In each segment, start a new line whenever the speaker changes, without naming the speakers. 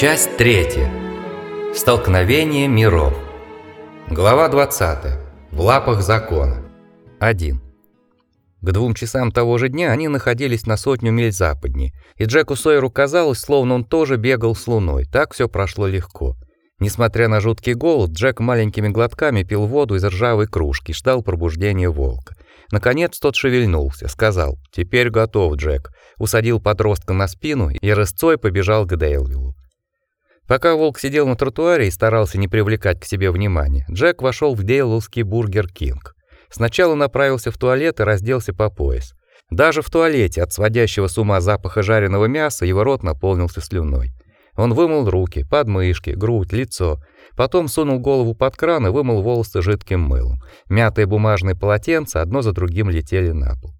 Часть третья. Столкновение миров. Глава 20. В лапах закона. 1. К двум часам того же дня они находились на сотню миль западнее, и Джеку Сойеру казалось, словно он тоже бегал с луной. Так все прошло легко. Несмотря на жуткий голод, Джек маленькими глотками пил воду из ржавой кружки, ждал пробуждения волка. Наконец тот шевельнулся, сказал: "Теперь готов, Джек". Усадил подростка на спину и рысцой побежал к Дейлвиллу. Пока волк сидел на тротуаре и старался не привлекать к себе внимания, Джек вошел в Дейлвиллский бургер Кинг. Сначала направился в туалет и разделся по пояс. Даже в туалете от сводящего с ума запаха жареного мяса его рот наполнился слюной. Он вымыл руки, подмышки, грудь, лицо, потом сунул голову под кран и вымыл волосы жидким мылом. Мятые бумажные полотенца одно за другим летели на пол.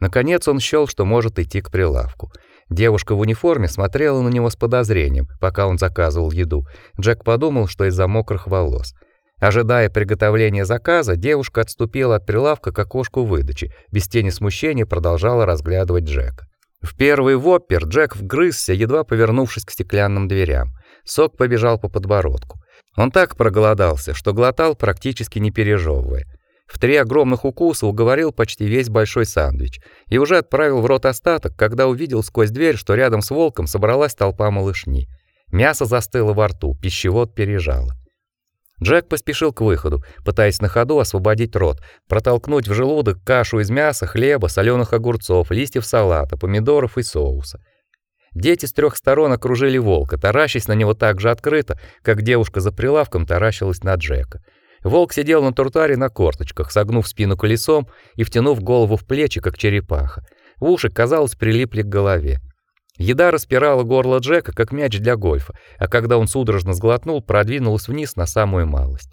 Наконец он счёл, что может идти к прилавку. Девушка в униформе смотрела на него с подозрением, пока он заказывал еду. Джек подумал, что из-за мокрых волос. Ожидая приготовления заказа, девушка отступила от прилавка к окошку выдачи, без тени смущения продолжала разглядывать Джека. В первый воппер Джек вгрызся, едва повернувшись к стеклянным дверям. Сок побежал по подбородку. Он так проголодался, что глотал практически не пережевывая. В три огромных укуса уговорил почти весь большой сэндвич и уже отправил в рот остаток, когда увидел сквозь дверь, что рядом с волком собралась толпа малышни. Мясо застыло во рту, пищевод пережало. Джек поспешил к выходу, пытаясь на ходу освободить рот, протолкнуть в желудок кашу из мяса, хлеба, соленых огурцов, листьев салата, помидоров и соуса. Дети с трех сторон окружили волка, таращась на него так же открыто, как девушка за прилавком таращилась на Джека. Волк сидел на тротуаре на корточках, согнув спину колесом и втянув голову в плечи, как черепаха. Уши, казалось, прилипли к голове. Еда распирала горло Джека, как мяч для гольфа, а когда он судорожно сглотнул, продвинулась вниз на самую малость.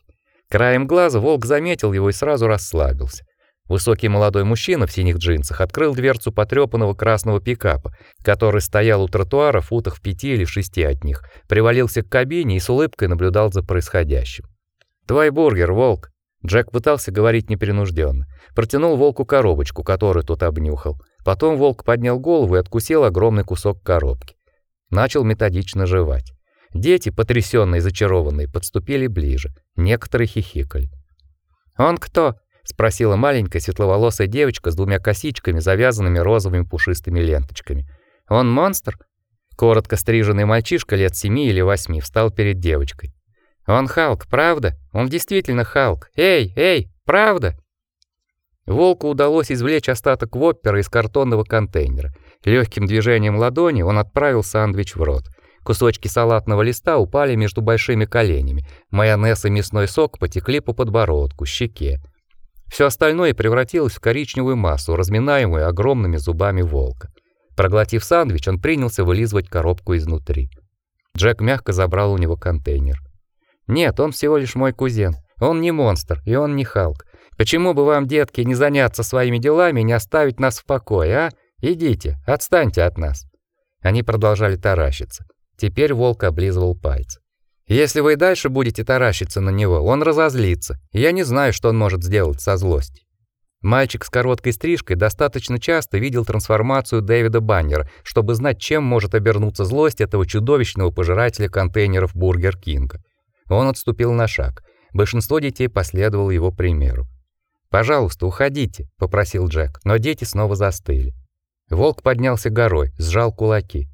Краем глаза волк заметил его и сразу расслабился. Высокий молодой мужчина в синих джинсах открыл дверцу потрепанного красного пикапа, который стоял у тротуара в футах в пяти или шести от них, привалился к кабине и с улыбкой наблюдал за происходящим. «Твой бургер, волк!» Джек пытался говорить непринужденно. Протянул волку коробочку, которую тот обнюхал. Потом волк поднял голову и откусил огромный кусок коробки. Начал методично жевать. Дети, потрясенные и зачарованные, подступили ближе. Некоторые хихикали. «Он кто?» — спросила маленькая светловолосая девочка с двумя косичками, завязанными розовыми пушистыми ленточками. «Он монстр?» Коротко стриженный мальчишка лет семи или восьми встал перед девочкой. «Он Халк, правда? Он действительно Халк. Эй, эй, правда?» Волку удалось извлечь остаток воппера из картонного контейнера. Легким движением ладони он отправил сэндвич в рот. Кусочки салатного листа упали между большими коленями. Майонез и мясной сок потекли по подбородку, щеке. Все остальное превратилось в коричневую массу, разминаемую огромными зубами волка. Проглотив сэндвич, он принялся вылизывать коробку изнутри. Джек мягко забрал у него контейнер. Нет, он всего лишь мой кузен. Он не монстр, и он не Халк. Почему бы вам, детки, не заняться своими делами и не оставить нас в покое, а? Идите, отстаньте от нас. Они продолжали таращиться. Теперь волк облизывал пальцы. Если вы и дальше будете таращиться на него, он разозлится. Я не знаю, что он может сделать со злости. Мальчик с короткой стрижкой достаточно часто видел трансформацию Дэвида Баннера, чтобы знать, чем может обернуться злость этого чудовищного пожирателя контейнеров Бургер Кинга. Он отступил на шаг. Большинство детей последовало его примеру. "Пожалуйста, уходите", попросил Джек, но дети снова застыли. Волк поднялся горой, сжал кулаки.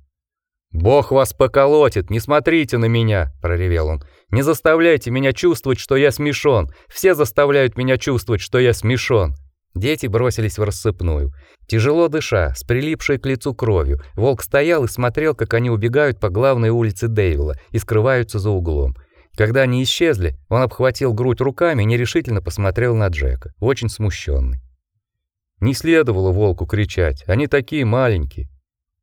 "Бог вас поколотит, не смотрите на меня", проревел он. "Не заставляйте меня чувствовать, что я смешон. Все заставляют меня чувствовать, что я смешон". Дети бросились в рассыпную. Тяжело дыша, с прилипшей к лицу кровью, волк стоял и смотрел, как они убегают по главной улице Дейвила и скрываются за углом. Когда они исчезли, он обхватил грудь руками и нерешительно посмотрел на Джека, очень смущенный. Не следовало волку кричать, они такие маленькие.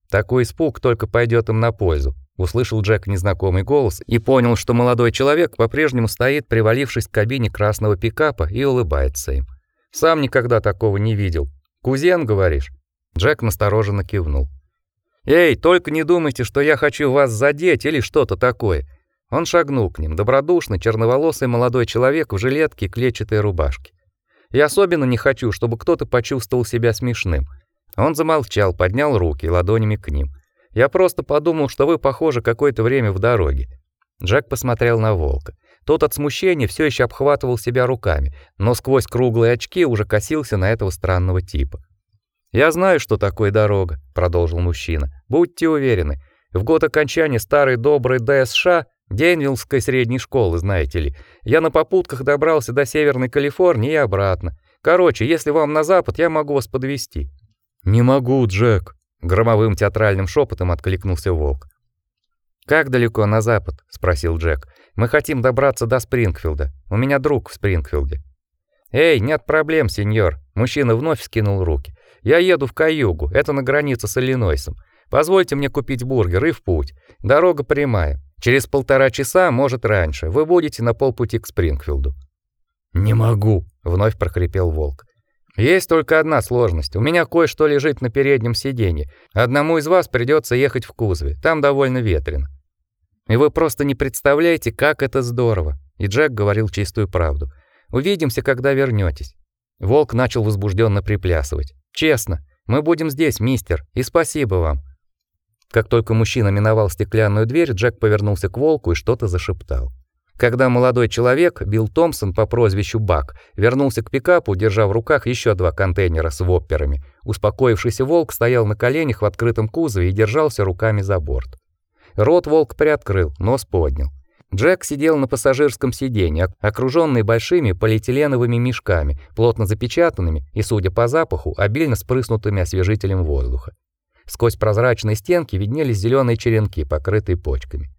Такой испуг только пойдет им на пользу. Услышал Джек незнакомый голос и понял, что молодой человек по-прежнему стоит, привалившись к кабине красного пикапа и улыбается им. Сам никогда такого не видел. Кузен, говоришь? Джек настороженно кивнул. Эй, только не думайте, что я хочу вас задеть или что-то такое. Он шагнул к ним, добродушный, черноволосый молодой человек в жилетке и клетчатой рубашке. Я особенно не хочу, чтобы кто-то почувствовал себя смешным. Он замолчал, поднял руки ладонями к ним. Я просто подумал, что вы, похоже, какое-то время в дороге. Джек посмотрел на волка. Тот от смущения все еще обхватывал себя руками, но сквозь круглые очки уже косился на этого странного типа. Я знаю, что такое дорога, продолжил мужчина. Будьте уверены, в год окончания старой доброй ДСШ, Денвиллской средней школы, знаете ли, я на попутках добрался до Северной Калифорнии и обратно. Короче, если вам на запад, я могу вас подвезти. Не могу, Джек, громовым театральным шепотом откликнулся волк. Как далеко на запад? спросил Джек. Мы хотим добраться до Спрингфилда. У меня друг в Спрингфилде. Эй, нет проблем, сеньор. Мужчина вновь скинул руки. Я еду в Каюгу, это на границе с Иллинойсом. Позвольте мне купить бургер и в путь. Дорога прямая. Через полтора часа, может, раньше, вы будете на полпути к Спрингфилду. Не могу, вновь прохрипел волк. Есть только одна сложность. У меня кое-что лежит на переднем сиденье. Одному из вас придется ехать в кузове. Там довольно ветрено. И вы просто не представляете, как это здорово. И Джек говорил чистую правду. Увидимся, когда вернётесь. Волк начал возбужденно приплясывать. Честно, мы будем здесь, мистер, и спасибо вам. Как только мужчина миновал стеклянную дверь, Джек повернулся к волку и что-то зашептал. Когда молодой человек, Билл Томпсон по прозвищу Бак, вернулся к пикапу, держа в руках еще два контейнера с вопперами, успокоившийся волк стоял на коленях в открытом кузове и держался руками за борт. Рот волк приоткрыл, нос поднял. Джек сидел на пассажирском сиденье, окружённый большими полиэтиленовыми мешками, плотно запечатанными и, судя по запаху, обильно спрыснутыми освежителем воздуха. Сквозь прозрачные стенки виднелись зеленые черенки, покрытые почками.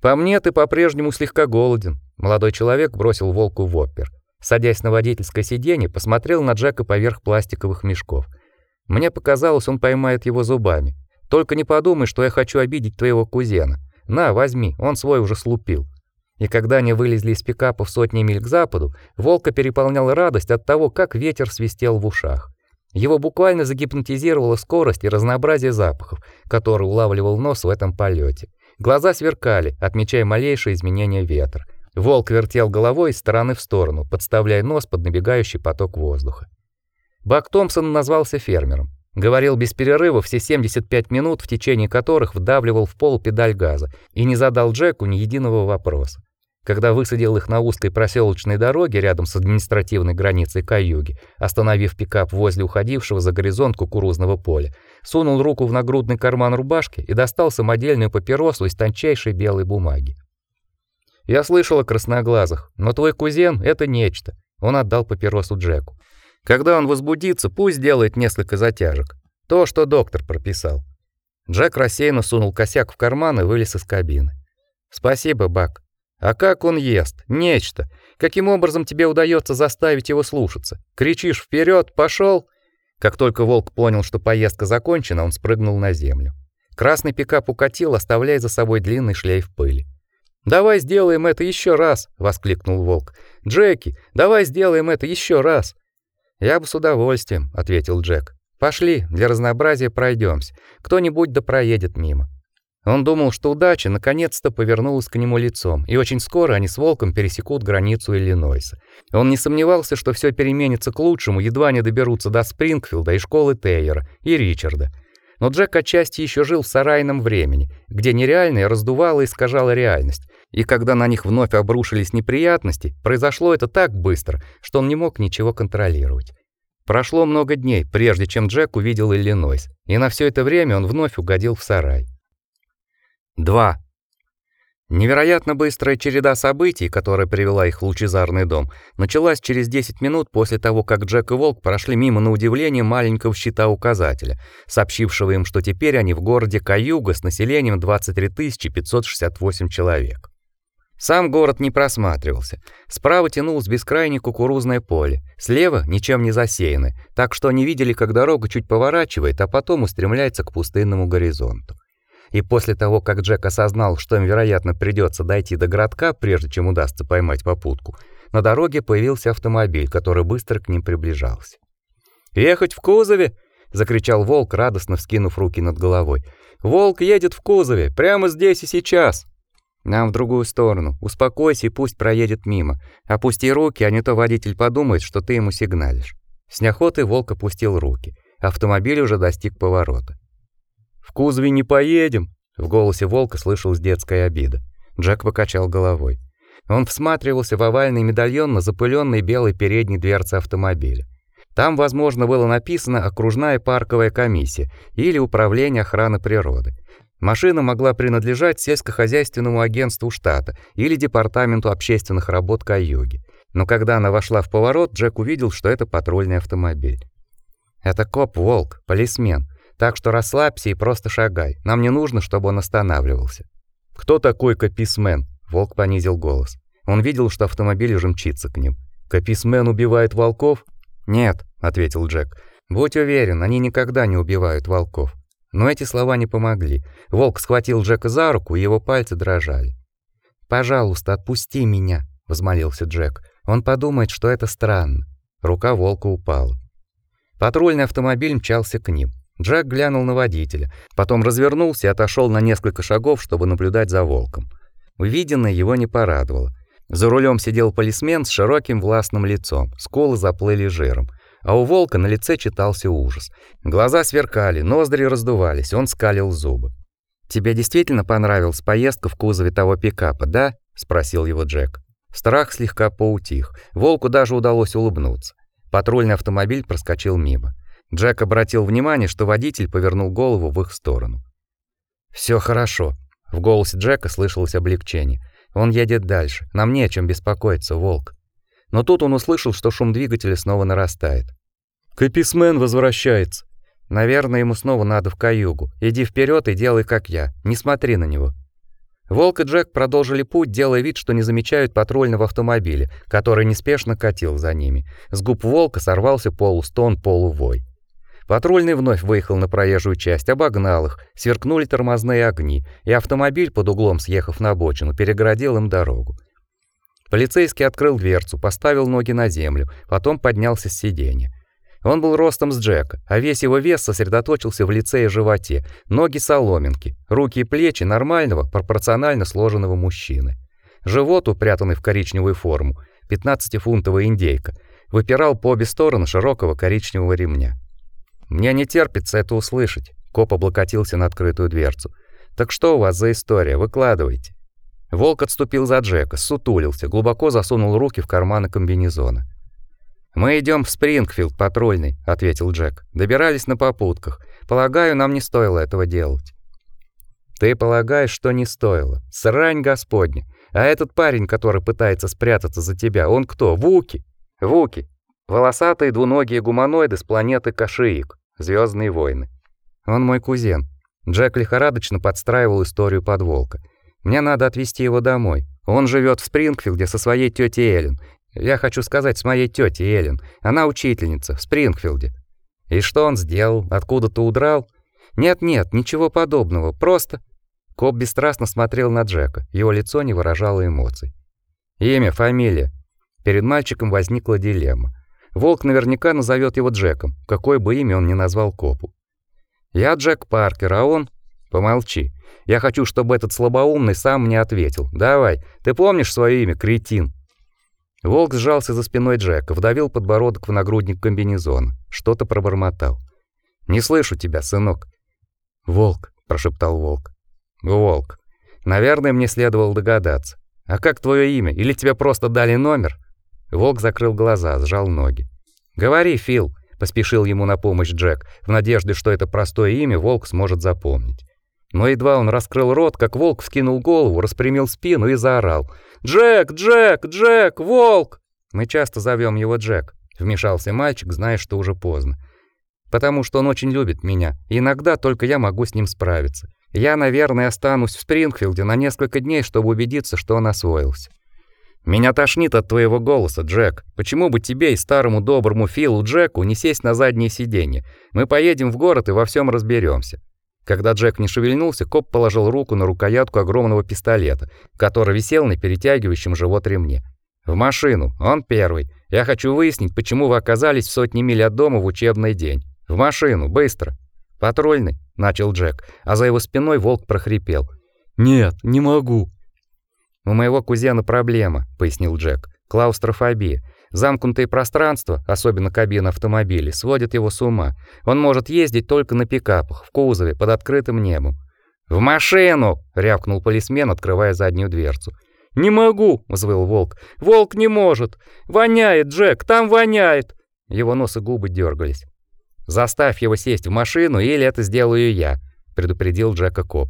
По мне ты по-прежнему слегка голоден, молодой человек бросил волку в опер. Садясь на водительское сиденье, посмотрел на Джека поверх пластиковых мешков. Мне показалось, он поймает его зубами. Только не подумай, что я хочу обидеть твоего кузена. На, возьми, он свой уже слупил. И когда они вылезли из пикапа в сотни миль к западу, волка переполняла радость от того, как ветер свистел в ушах. Его буквально загипнотизировала скорость и разнообразие запахов, которые улавливал нос в этом полете. Глаза сверкали, отмечая малейшие изменения ветра. Волк вертел головой из стороны в сторону, подставляя нос под набегающий поток воздуха. Бак Томпсон назвался фермером. Говорил без перерыва все 75 минут, в течение которых вдавливал в пол педаль газа, и не задал Джеку ни единого вопроса. Когда высадил их на узкой проселочной дороге рядом с административной границей Каюги, остановив пикап возле уходившего за горизонт кукурузного поля, сунул руку в нагрудный карман рубашки и достал самодельную папиросу из тончайшей белой бумаги. Я слышал о красноглазых, но твой кузен это нечто. Он отдал папиросу Джеку. Когда он возбудится, пусть делает несколько затяжек. То, что доктор прописал. Джек рассеянно сунул косяк в карман и вылез из кабины. Спасибо, Бак. А как он ест? Нечто. Каким образом тебе удается заставить его слушаться? Кричишь вперед, пошел? Как только волк понял, что поездка закончена, он спрыгнул на землю. Красный пикап укатил, оставляя за собой длинный шлейф пыли. Давай сделаем это еще раз, воскликнул волк. Джеки, давай сделаем это еще раз. Я бы с удовольствием, ответил Джек. Пошли, для разнообразия пройдемся. Кто-нибудь да мимо. Он думал, что удача наконец-то повернулась к нему лицом, и очень скоро они с волком пересекут границу Иллинойса. Он не сомневался, что все переменится к лучшему, едва не доберутся до Спрингфилда и школы Тейера и Ричарда. Но Джек отчасти еще жил в сарайном времени, где нереальное раздувало и искажало реальность. И когда на них вновь обрушились неприятности, произошло это так быстро, что он не мог ничего контролировать. Прошло много дней, прежде чем Джек увидел Иллинойс, и на все это время он вновь угодил в сарай. 2. Невероятно быстрая череда событий, которая привела их в лучезарный дом, началась через 10 минут после того, как Джек и Волк прошли мимо на удивление маленького щита указателя, сообщившего им, что теперь они в городе Каюга с населением 23 568 человек. Сам город не просматривался. Справа тянулось бескрайнее кукурузное поле, слева ничем не засеяно, так что они видели, как дорога чуть поворачивает, а потом устремляется к пустынному горизонту. И после того, как Джек осознал, что им, вероятно, придется дойти до городка, прежде чем удастся поймать попутку, на дороге появился автомобиль, который быстро к ним приближался. «Ехать в кузове!» — закричал Волк, радостно вскинув руки над головой. «Волк едет в кузове! Прямо здесь и сейчас!» «Нам в другую сторону. Успокойся и пусть проедет мимо. Опусти руки, а не то водитель подумает, что ты ему сигналишь». С неохотой Волк опустил руки. Автомобиль уже достиг поворота. Кузове не поедем!» В голосе волка слышалась детская обида. Джек покачал головой. Он всматривался в овальный медальон на запыленной белой передней дверце автомобиля. Там, возможно, было написано «Окружная парковая комиссия» или «Управление охраны природы». Машина могла принадлежать сельскохозяйственному агентству штата или департаменту общественных работ Кайоги. Но когда она вошла в поворот, Джек увидел, что это патрульный автомобиль. Это коп-волк, полисмен. Так что расслабься и просто шагай. Нам не нужно, чтобы он останавливался. Кто такой кописмен? Волк понизил голос. Он видел, что автомобиль уже мчится к ним. Кописмен убивает волков? Нет, ответил Джек. Будь уверен, они никогда не убивают волков. Но эти слова не помогли. Волк схватил Джека за руку, и его пальцы дрожали. "Пожалуйста, отпусти меня", взмолился Джек. Он подумает, что это странно. Рука волка упала. Патрульный автомобиль мчался к ним. Джек глянул на водителя, потом развернулся и отошел на несколько шагов, чтобы наблюдать за волком. Увиденное его не порадовало. За рулем сидел полисмен с широким властным лицом, скулы заплыли жиром, а у волка на лице читался ужас. Глаза сверкали, ноздри раздувались, он скалил зубы. «Тебе действительно понравилась поездка в кузове того пикапа, да?» — спросил его Джек. Страх слегка поутих, волку даже удалось улыбнуться. Патрульный автомобиль проскочил мимо. Джек обратил внимание, что водитель повернул голову в их сторону. Все хорошо. В голосе Джека слышалось облегчение. Он едет дальше. Нам не о чем беспокоиться, волк. Но тут он услышал, что шум двигателя снова нарастает. Каписмен возвращается. Наверное, ему снова надо в каюгу. Иди вперед и делай как я. Не смотри на него. Волк и Джек продолжили путь, делая вид, что не замечают патрульного автомобиля, который неспешно катил за ними. С губ волка сорвался полустон, полувой. Патрульный вновь выехал на проезжую часть, обогнал их, сверкнули тормозные огни, и автомобиль под углом, съехав на обочину, перегородил им дорогу. Полицейский открыл дверцу, поставил ноги на землю, потом поднялся с сиденья. Он был ростом с Джека, а весь его вес сосредоточился в лице и животе, ноги соломинки, руки и плечи нормального, пропорционально сложенного мужчины. Живот, упрятанный в коричневую форму, 15-фунтовая индейка, выпирал по обе стороны широкого коричневого ремня. Мне не терпится это услышать. Коп облокотился на открытую дверцу. Так что у вас за история? Выкладывайте. Волк отступил за Джека, сутулился, глубоко засунул руки в карманы комбинезона. Мы идем в Спрингфилд, патрульный, ответил Джек. Добирались на попутках. Полагаю, нам не стоило этого делать. Ты полагаешь, что не стоило? Срань господня. А этот парень, который пытается спрятаться за тебя, он кто? Вуки. Вуки. Волосатые двуногие гуманоиды с планеты Кашиик. Звездные войны. Он мой кузен. Джек лихорадочно подстраивал историю под волка. Мне надо отвезти его домой. Он живет в Спрингфилде со своей тетей Эллен. Я хочу сказать, с моей тетей Эллен. Она учительница в Спрингфилде. И что он сделал? Откуда-то удрал? Нет-нет, ничего подобного. Просто Коп бесстрастно смотрел на Джека. Его лицо не выражало эмоций. Имя, фамилия. Перед мальчиком возникла дилемма. Волк наверняка назовет его Джеком, какое бы имя он ни назвал копу. Я Джек Паркер, а он Помолчи. Я хочу, чтобы этот слабоумный сам мне ответил. Давай. Ты помнишь свое имя, кретин? Волк сжался за спиной Джека, вдавил подбородок в нагрудник комбинезона, что-то пробормотал. Не слышу тебя, сынок. Волк, прошептал Волк. Волк. Наверное, мне следовало догадаться. А как твое имя? Или тебе просто дали номер? Волк закрыл глаза, сжал ноги. «Говори, Фил», — поспешил ему на помощь Джек, в надежде, что это простое имя Волк сможет запомнить. Но едва он раскрыл рот, как Волк вскинул голову, распрямил спину и заорал. «Джек! Джек! Джек! Волк!» «Мы часто зовем его Джек», — вмешался мальчик, зная, что уже поздно. «Потому что он очень любит меня, и иногда только я могу с ним справиться. Я, наверное, останусь в Спрингфилде на несколько дней, чтобы убедиться, что он освоился». Меня тошнит от твоего голоса, Джек. Почему бы тебе и старому доброму Филу Джеку не сесть на заднее сиденье? Мы поедем в город и во всем разберемся. Когда Джек не шевельнулся, коп положил руку на рукоятку огромного пистолета, который висел на перетягивающем живот ремне. В машину. Он первый. Я хочу выяснить, почему вы оказались в сотне миль от дома в учебный день. В машину, быстро. Патрульный, начал Джек, а за его спиной волк прохрипел: "Нет, не могу". У моего кузена проблема, пояснил Джек. Клаустрофобия. Замкнутые пространства, особенно кабина автомобиля, сводят его с ума. Он может ездить только на пикапах, в кузове, под открытым небом. «В машину!» — рявкнул полисмен, открывая заднюю дверцу. «Не могу!» — взвыл волк. «Волк не может! Воняет, Джек, там воняет!» Его нос и губы дергались. «Заставь его сесть в машину, или это сделаю я», — предупредил Джека коп.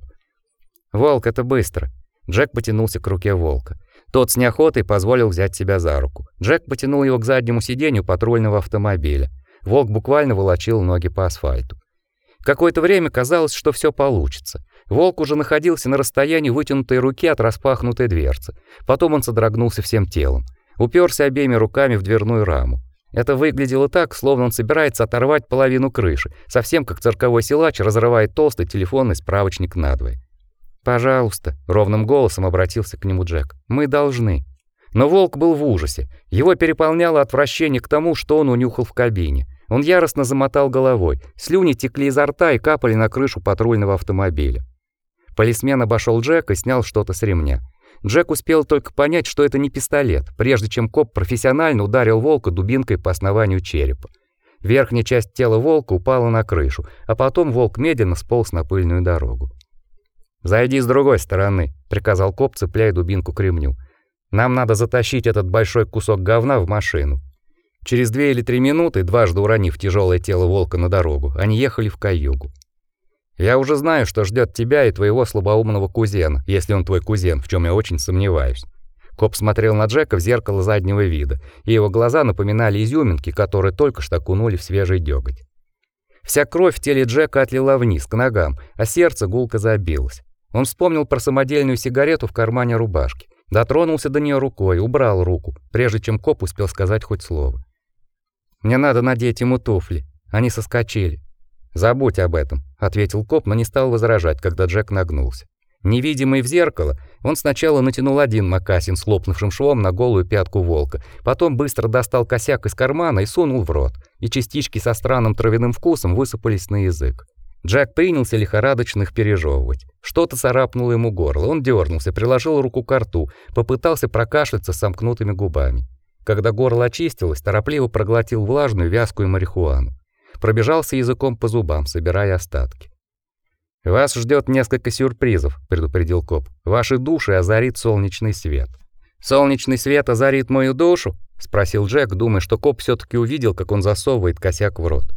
«Волк, это быстро». Джек потянулся к руке волка. Тот с неохотой позволил взять себя за руку. Джек потянул его к заднему сиденью патрульного автомобиля. Волк буквально волочил ноги по асфальту. Какое-то время казалось, что все получится. Волк уже находился на расстоянии вытянутой руки от распахнутой дверцы. Потом он содрогнулся всем телом, уперся обеими руками в дверную раму. Это выглядело так, словно он собирается оторвать половину крыши, совсем как цирковой силач разрывает толстый телефонный справочник надвое. «Пожалуйста», — ровным голосом обратился к нему Джек, — «мы должны». Но волк был в ужасе. Его переполняло отвращение к тому, что он унюхал в кабине. Он яростно замотал головой. Слюни текли изо рта и капали на крышу патрульного автомобиля. Полисмен обошел Джека и снял что-то с ремня. Джек успел только понять, что это не пистолет, прежде чем коп профессионально ударил волка дубинкой по основанию черепа. Верхняя часть тела волка упала на крышу, а потом волк медленно сполз на пыльную дорогу. «Зайди с другой стороны», — приказал коп, цепляя дубинку к ремню. «Нам надо затащить этот большой кусок говна в машину». Через две или три минуты, дважды уронив тяжелое тело волка на дорогу, они ехали в каюгу. «Я уже знаю, что ждет тебя и твоего слабоумного кузена, если он твой кузен, в чем я очень сомневаюсь». Коп смотрел на Джека в зеркало заднего вида, и его глаза напоминали изюминки, которые только что окунули в свежий деготь. Вся кровь в теле Джека отлила вниз, к ногам, а сердце гулко забилось. Он вспомнил про самодельную сигарету в кармане рубашки, дотронулся до нее рукой, убрал руку, прежде чем коп успел сказать хоть слово. Мне надо надеть ему туфли. Они соскочили. Забудь об этом, ответил коп, но не стал возражать, когда Джек нагнулся. Невидимый в зеркало, он сначала натянул один мокасин с лопнувшим швом на голую пятку волка, потом быстро достал косяк из кармана и сунул в рот, и частички со странным травяным вкусом высыпались на язык. Джек принялся лихорадочно их пережевывать. Что-то царапнуло ему горло. Он дернулся, приложил руку к рту, попытался прокашляться с сомкнутыми губами. Когда горло очистилось, торопливо проглотил влажную вязкую марихуану. Пробежался языком по зубам, собирая остатки. Вас ждет несколько сюрпризов, предупредил коп. Ваши души озарит солнечный свет. Солнечный свет озарит мою душу? спросил Джек, думая, что коп все таки увидел, как он засовывает косяк в рот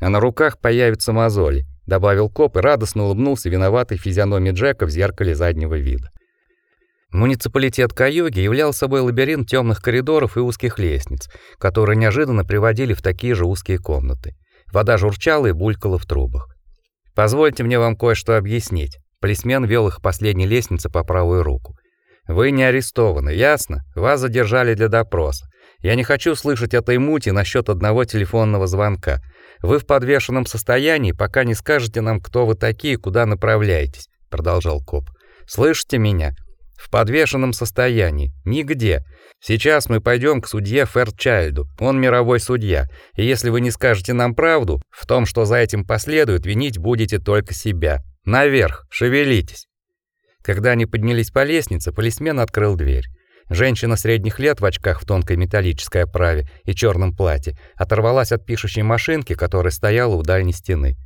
а на руках появятся мозоли, добавил коп и радостно улыбнулся виноватой физиономии Джека в зеркале заднего вида. Муниципалитет Каюги являл собой лабиринт темных коридоров и узких лестниц, которые неожиданно приводили в такие же узкие комнаты. Вода журчала и булькала в трубах. Позвольте мне вам кое-что объяснить. Полисмен вел их к последней лестнице по правую руку. Вы не арестованы, ясно? Вас задержали для допроса. Я не хочу слышать этой мути насчет одного телефонного звонка. Вы в подвешенном состоянии, пока не скажете нам, кто вы такие, куда направляетесь, продолжал коп. Слышите меня? В подвешенном состоянии. Нигде. Сейчас мы пойдем к судье Ферчайлду. Он мировой судья. И если вы не скажете нам правду, в том, что за этим последует, винить будете только себя. Наверх, шевелитесь. Когда они поднялись по лестнице, полисмен открыл дверь. Женщина средних лет в очках в тонкой металлической оправе и черном платье оторвалась от пишущей машинки, которая стояла у дальней стены.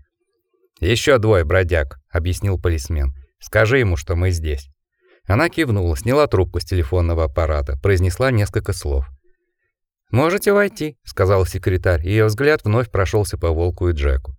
Еще двое бродяг, объяснил полисмен. Скажи ему, что мы здесь. Она кивнула, сняла трубку с телефонного аппарата, произнесла несколько слов. Можете войти, сказал секретарь. Ее взгляд вновь прошелся по Волку и Джеку.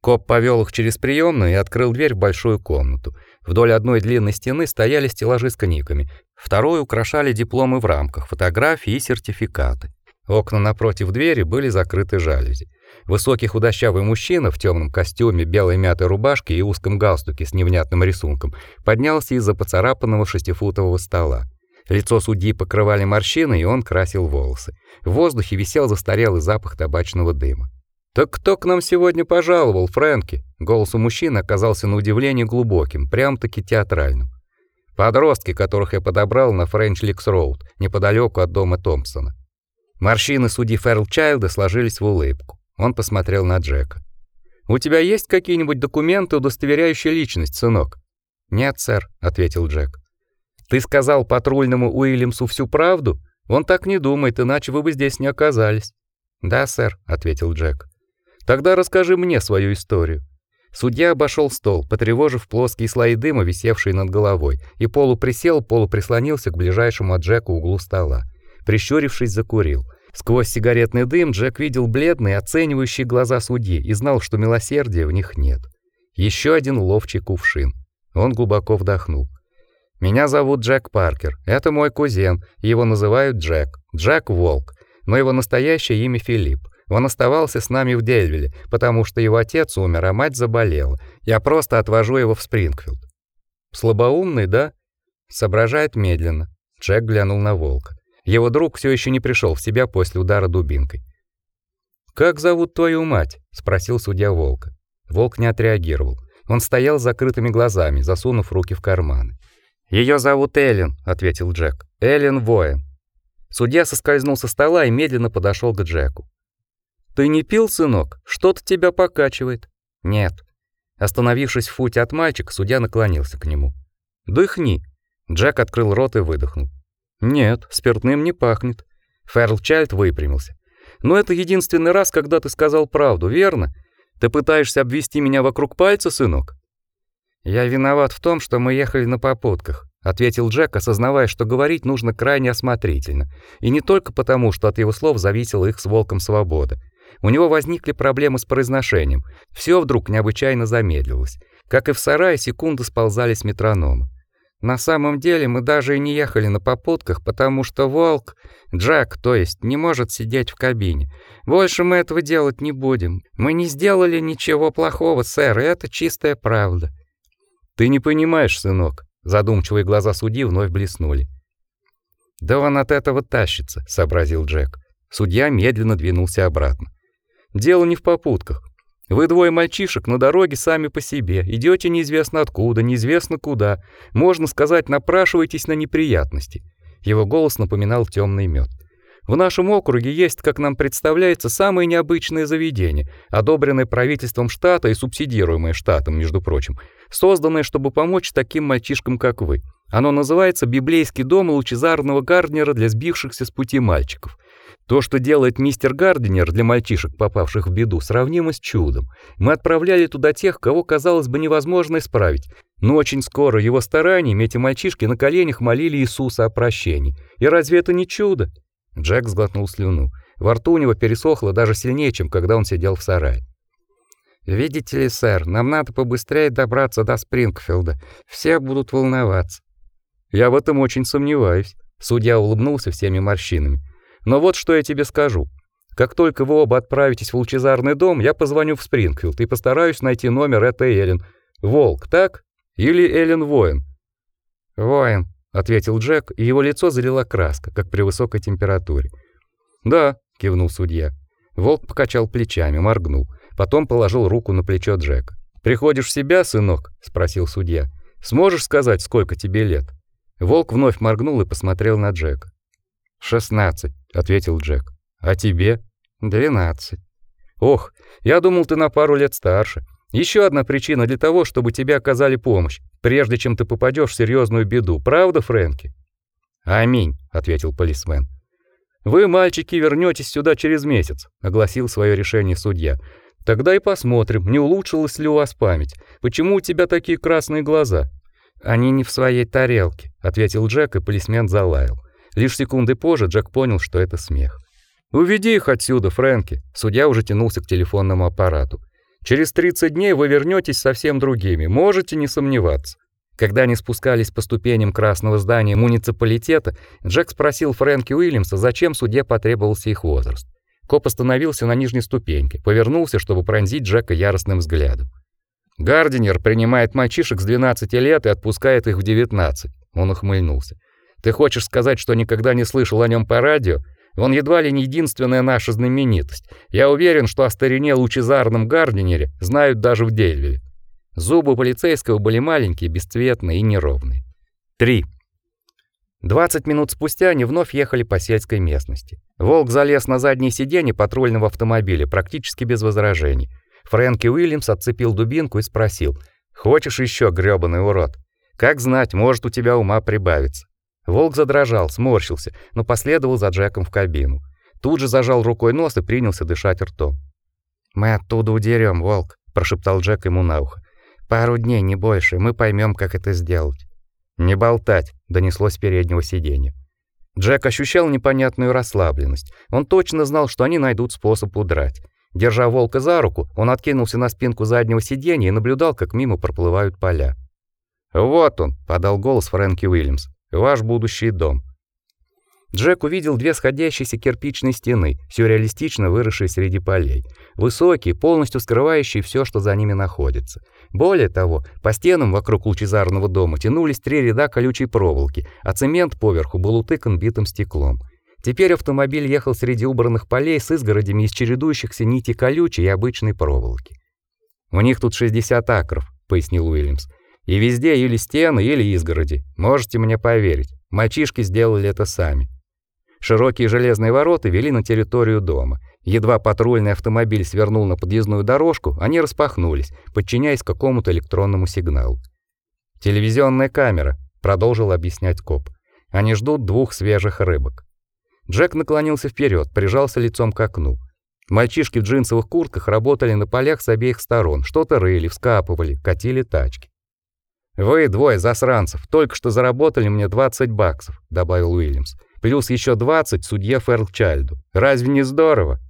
Коп повел их через приемную и открыл дверь в большую комнату. Вдоль одной длинной стены стояли стеллажи с книгами, вторую украшали дипломы в рамках, фотографии и сертификаты. Окна напротив двери были закрыты жалюзи. Высокий худощавый мужчина в темном костюме, белой мятой рубашке и узком галстуке с невнятным рисунком поднялся из-за поцарапанного шестифутового стола. Лицо судьи покрывали морщины, и он красил волосы. В воздухе висел застарелый запах табачного дыма. Так кто к нам сегодня пожаловал, Фрэнки? Голос у мужчины оказался на удивление глубоким, прям-таки театральным. Подростки, которых я подобрал на Френч Ликс Роуд, неподалеку от дома Томпсона. Морщины судьи Ферлчайлда сложились в улыбку. Он посмотрел на Джека. У тебя есть какие-нибудь документы, удостоверяющие личность, сынок? Нет, сэр, ответил Джек. Ты сказал патрульному Уильямсу всю правду? Он так не думает, иначе вы бы здесь не оказались. Да, сэр, ответил Джек. Тогда расскажи мне свою историю. Судья обошел стол, потревожив плоские слои дыма, висевшие над головой, и полуприсел, полуприслонился к ближайшему от Джека углу стола. Прищурившись, закурил. Сквозь сигаретный дым Джек видел бледные, оценивающие глаза судьи и знал, что милосердия в них нет. Еще один ловчий кувшин. Он глубоко вдохнул. Меня зовут Джек Паркер. Это мой кузен. Его называют Джек. Джек Волк. Но его настоящее имя Филипп. Он оставался с нами в Дельвиле, потому что его отец умер, а мать заболела. Я просто отвожу его в Спрингфилд. Слабоумный, да? Соображает медленно. Джек глянул на волка. Его друг все еще не пришел в себя после удара дубинкой. Как зовут твою мать? спросил судья волка. Волк не отреагировал. Он стоял с закрытыми глазами, засунув руки в карманы. Ее зовут Эллен, ответил Джек. Эллен Воин. Судья соскользнул со стола и медленно подошел к Джеку. Ты не пил, сынок? Что-то тебя покачивает. Нет. Остановившись в футе от мальчика, судья наклонился к нему. Дыхни. Джек открыл рот и выдохнул. Нет, спиртным не пахнет. Ферлчайлд выпрямился. Но это единственный раз, когда ты сказал правду, верно? Ты пытаешься обвести меня вокруг пальца, сынок? Я виноват в том, что мы ехали на попутках, ответил Джек, осознавая, что говорить нужно крайне осмотрительно, и не только потому, что от его слов зависела их с волком свобода. У него возникли проблемы с произношением. Все вдруг необычайно замедлилось. Как и в сарае, секунды сползали с метронома. На самом деле мы даже и не ехали на попутках, потому что волк, Джек, то есть, не может сидеть в кабине. Больше мы этого делать не будем. Мы не сделали ничего плохого, сэр, и это чистая правда. Ты не понимаешь, сынок. Задумчивые глаза судьи вновь блеснули. Да он от этого тащится, сообразил Джек. Судья медленно двинулся обратно. Дело не в попутках. Вы двое мальчишек на дороге сами по себе, идете неизвестно откуда, неизвестно куда. Можно сказать, напрашиваетесь на неприятности. Его голос напоминал темный мед. В нашем округе есть, как нам представляется, самое необычное заведение, одобренное правительством штата и субсидируемое штатом, между прочим, созданное, чтобы помочь таким мальчишкам, как вы. Оно называется Библейский дом лучезарного Гарднера для сбившихся с пути мальчиков. То, что делает мистер Гардинер для мальчишек, попавших в беду, сравнимо с чудом. Мы отправляли туда тех, кого, казалось бы, невозможно исправить. Но очень скоро его стараниями эти мальчишки на коленях молили Иисуса о прощении. И разве это не чудо? Джек сглотнул слюну. Во рту у него пересохло даже сильнее, чем когда он сидел в сарае. Видите ли, сэр, нам надо побыстрее добраться до Спрингфилда. Все будут волноваться. Я в этом очень сомневаюсь. Судья улыбнулся всеми морщинами. Но вот что я тебе скажу. Как только вы оба отправитесь в лучезарный дом, я позвоню в Спрингфилд и постараюсь найти номер этой Эллен. Волк, так? Или Эллен Воин? Воин, ответил Джек, и его лицо залила краска, как при высокой температуре. Да, кивнул судья. Волк покачал плечами, моргнул, потом положил руку на плечо Джека. Приходишь в себя, сынок? спросил судья. Сможешь сказать, сколько тебе лет? Волк вновь моргнул и посмотрел на Джека. «Шестнадцать», — ответил Джек. «А тебе?» «Двенадцать». «Ох, я думал, ты на пару лет старше. Еще одна причина для того, чтобы тебе оказали помощь, прежде чем ты попадешь в серьезную беду. Правда, Фрэнки?» «Аминь», — ответил полисмен. «Вы, мальчики, вернетесь сюда через месяц», — огласил свое решение судья. «Тогда и посмотрим, не улучшилась ли у вас память. Почему у тебя такие красные глаза?» «Они не в своей тарелке», — ответил Джек, и полисмен залаял. Лишь секунды позже Джек понял, что это смех. «Уведи их отсюда, Фрэнки!» Судья уже тянулся к телефонному аппарату. «Через 30 дней вы вернетесь совсем другими, можете не сомневаться». Когда они спускались по ступеням красного здания муниципалитета, Джек спросил Фрэнки Уильямса, зачем судье потребовался их возраст. Коп остановился на нижней ступеньке, повернулся, чтобы пронзить Джека яростным взглядом. Гардинер принимает мальчишек с 12 лет и отпускает их в 19. Он ухмыльнулся. Ты хочешь сказать, что никогда не слышал о нем по радио? Он едва ли не единственная наша знаменитость. Я уверен, что о старине лучезарном Гардинере знают даже в Дельвиле. Зубы полицейского были маленькие, бесцветные и неровные. 3. 20 минут спустя они вновь ехали по сельской местности. Волк залез на заднее сиденье патрульного автомобиля практически без возражений. Фрэнки Уильямс отцепил дубинку и спросил: "Хочешь еще, грёбаный урод? Как знать, может, у тебя ума прибавится". Волк задрожал, сморщился, но последовал за Джеком в кабину. Тут же зажал рукой нос и принялся дышать ртом. «Мы оттуда удерем, Волк», — прошептал Джек ему на ухо. «Пару дней, не больше, мы поймем, как это сделать». «Не болтать», — донеслось с переднего сиденья. Джек ощущал непонятную расслабленность. Он точно знал, что они найдут способ удрать. Держа волка за руку, он откинулся на спинку заднего сиденья и наблюдал, как мимо проплывают поля. «Вот он», — подал голос Фрэнки Уильямс. «Ваш будущий дом». Джек увидел две сходящиеся кирпичные стены, сюрреалистично выросшие среди полей, высокие, полностью скрывающие все, что за ними находится. Более того, по стенам вокруг лучезарного дома тянулись три ряда колючей проволоки, а цемент поверху был утыкан битым стеклом. Теперь автомобиль ехал среди убранных полей с изгородями из чередующихся нитей колючей и обычной проволоки. «У них тут 60 акров», — пояснил Уильямс. «И везде или стены, или изгороди. Можете мне поверить. Мальчишки сделали это сами». Широкие железные ворота вели на территорию дома. Едва патрульный автомобиль свернул на подъездную дорожку, они распахнулись, подчиняясь какому-то электронному сигналу. «Телевизионная камера», — продолжил объяснять коп. «Они ждут двух свежих рыбок». Джек наклонился вперед, прижался лицом к окну. Мальчишки в джинсовых куртках работали на полях с обеих сторон, что-то рыли, вскапывали, катили тачки. «Вы двое засранцев, только что заработали мне 20 баксов», — добавил Уильямс плюс еще 20 судье Ферлчальду. Разве не здорово?